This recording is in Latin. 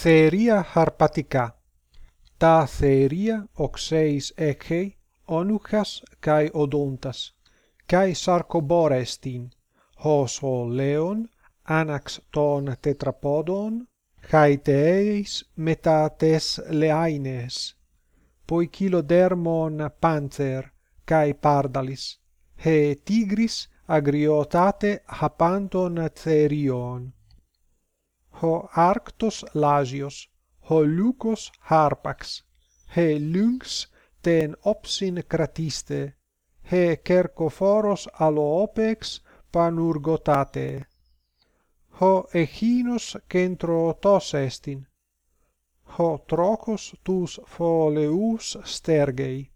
Theria harpatica, ta theria oxeis echei, onuchas kai odontas, kai sarcoborestin, hos ho leon, anax ton tetrapodon, kai teis metates leaines, poikilodermon panther, kai pardalis, he tigris agriotate hapanton therion ho arctos lasios, ho lucos harpax, he lynx ten opsin cratiste, he cercophoros aloopex panurgotate. Ho echinos centrotos estin, ho trocos tus pholeus stergei,